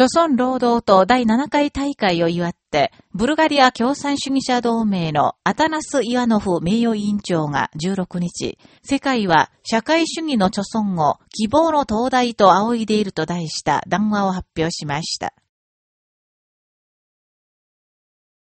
朝村労働党第7回大会を祝って、ブルガリア共産主義者同盟のアタナス・イワノフ名誉委員長が16日、世界は社会主義の朝村を希望の灯台と仰いでいると題した談話を発表しました。